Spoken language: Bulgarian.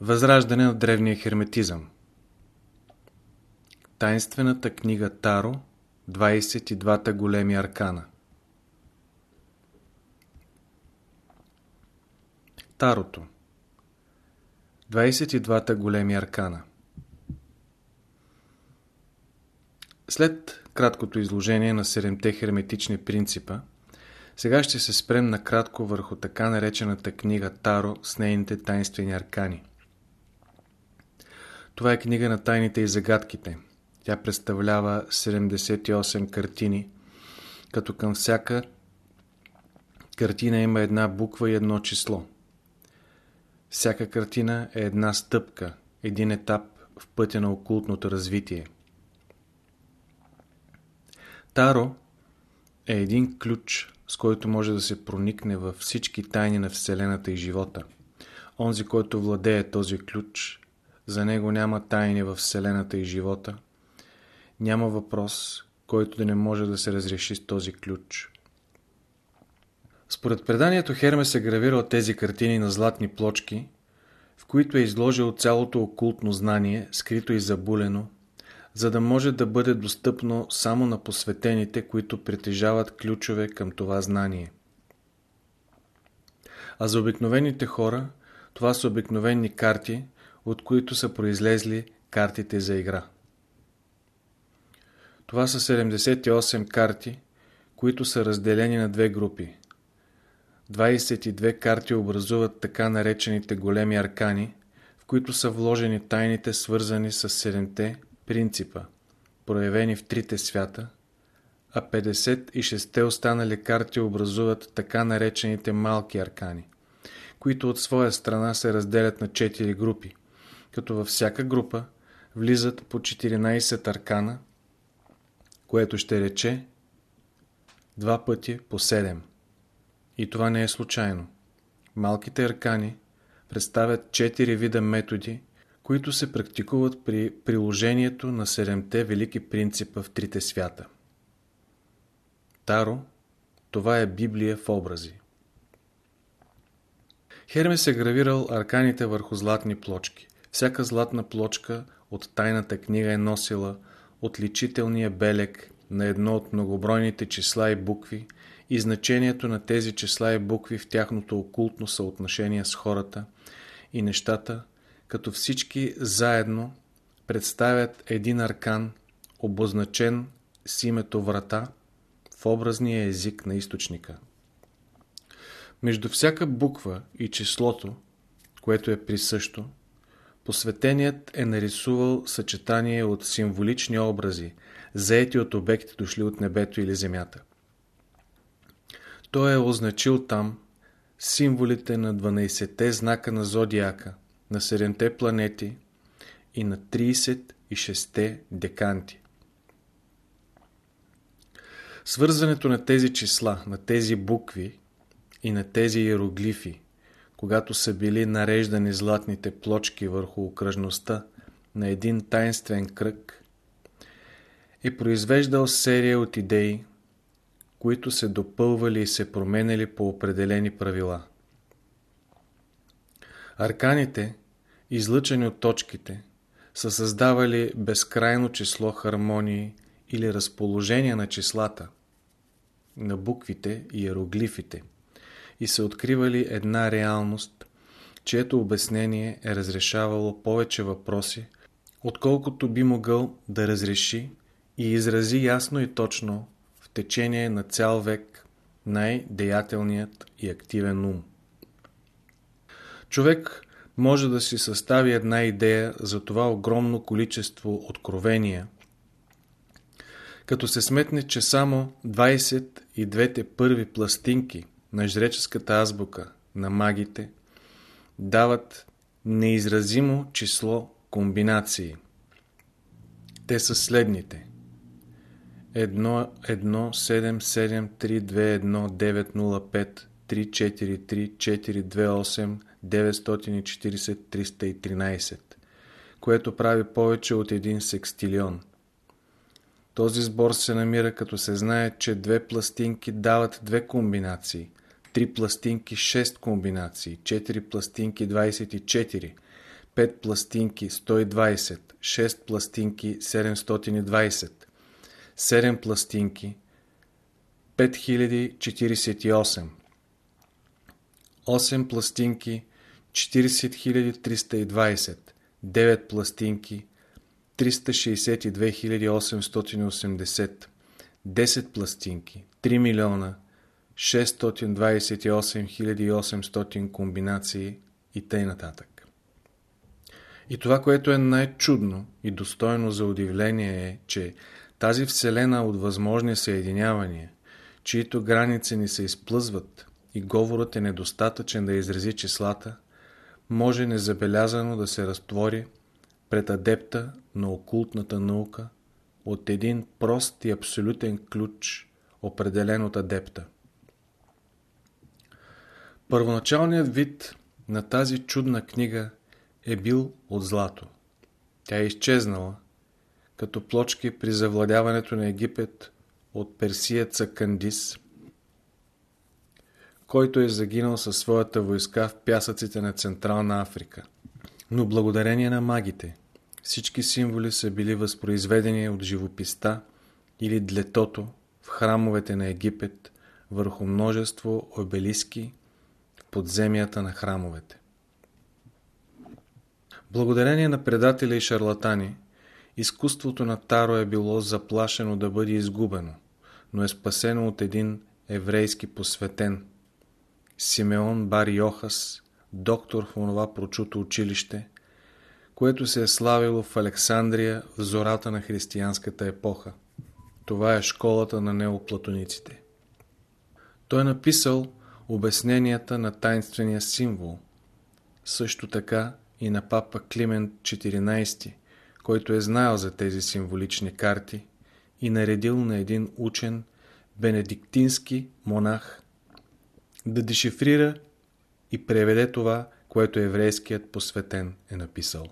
Възраждане на древния херметизъм. Тайнствената книга Таро 22-та големи аркана. Тарото. 22-та големи аркана. След краткото изложение на седемте херметични принципа, сега ще се спрем накратко върху така наречената книга Таро с нейните тайнствени аркани. Това е книга на тайните и загадките. Тя представлява 78 картини, като към всяка картина има една буква и едно число. Всяка картина е една стъпка, един етап в пътя на окултното развитие. Таро е един ключ, с който може да се проникне във всички тайни на Вселената и живота. Онзи, който владее този ключ, за него няма тайни във Вселената и живота. Няма въпрос, който да не може да се разреши с този ключ. Според преданието Хермес е гравирал тези картини на златни плочки, в които е изложил цялото окултно знание, скрито и забулено, за да може да бъде достъпно само на посветените, които притежават ключове към това знание. А за обикновените хора, това са обикновени карти, от които са произлезли картите за игра. Това са 78 карти, които са разделени на две групи. 22 карти образуват така наречените големи аркани, в които са вложени тайните свързани с седемте принципа, проявени в трите свята, а 56-те останали карти образуват така наречените малки аркани, които от своя страна се разделят на 4 групи, като във всяка група влизат по 14 аркана, което ще рече два пъти по 7. И това не е случайно. Малките аркани представят 4 вида методи, които се практикуват при приложението на седемте велики принципа в трите свята. Таро – това е Библия в образи. Хермес е гравирал арканите върху златни плочки. Всяка златна плочка от тайната книга е носила отличителния белег на едно от многобройните числа и букви и значението на тези числа и букви в тяхното окултно съотношение с хората и нещата, като всички заедно представят един аркан, обозначен с името врата в образния език на източника. Между всяка буква и числото, което е присъщо, посветеният е нарисувал съчетание от символични образи, заети от обекти дошли от небето или земята. Той е означил там символите на 12-те знака на зодиака – на 7-те планети и на 36-те деканти. Свързването на тези числа, на тези букви и на тези иероглифи, когато са били нареждани златните плочки върху окръжността на един тайнствен кръг, е произвеждал серия от идеи, които се допълвали и се променяли по определени правила. Арканите, излъчени от точките, са създавали безкрайно число хармонии или разположения на числата, на буквите и иероглифите и са откривали една реалност, чието обяснение е разрешавало повече въпроси, отколкото би могъл да разреши и изрази ясно и точно в течение на цял век най-деятелният и активен ум. Човек може да си състави една идея за това огромно количество откровения, като се сметне, че само 22-те първи пластинки на жреческата азбука на магите дават неизразимо число комбинации. Те са следните. 1, 1, 7, 7, 3, 2, 1, 9, 0, 5, 3, 4, 3, 4, 2, 8, 940-313, което прави повече от един секстилион. Този сбор се намира като се знае, че две пластинки дават две комбинации, три пластинки 6 комбинации, 4 пластинки 24, 5 пластинки 120, 6 пластинки 720, 7 пластинки 5048, 8 пластинки 40320, 9 пластинки 362880, 10 пластинки 3 милиона 628 800 комбинации и тъй нататък. И това, което е най-чудно и достойно за удивление е, че тази вселена от възможни съединявания, чието граници ни се изплъзват и говорът е недостатъчен да изрази числата, може незабелязано да се разтвори пред адепта на окултната наука от един прост и абсолютен ключ, определен от адепта. Първоначалният вид на тази чудна книга е бил от злато. Тя е изчезнала, като плочки при завладяването на Египет от персиеца Кандис, който е загинал със своята войска в пясъците на Централна Африка. Но благодарение на магите, всички символи са били възпроизведени от живописта или длетото в храмовете на Египет върху множество обелиски подземията на храмовете. Благодарение на предатели и шарлатани, изкуството на Таро е било заплашено да бъде изгубено, но е спасено от един еврейски посветен, Симеон Бар Йохас, доктор в онова прочуто училище, което се е славило в Александрия в зората на християнската епоха. Това е школата на неоплатониците. Той е написал обясненията на тайнствения символ, също така и на папа Климент XIV, който е знаел за тези символични карти и наредил на един учен бенедиктински монах да дешифрира и преведе това, което еврейският посветен е написал.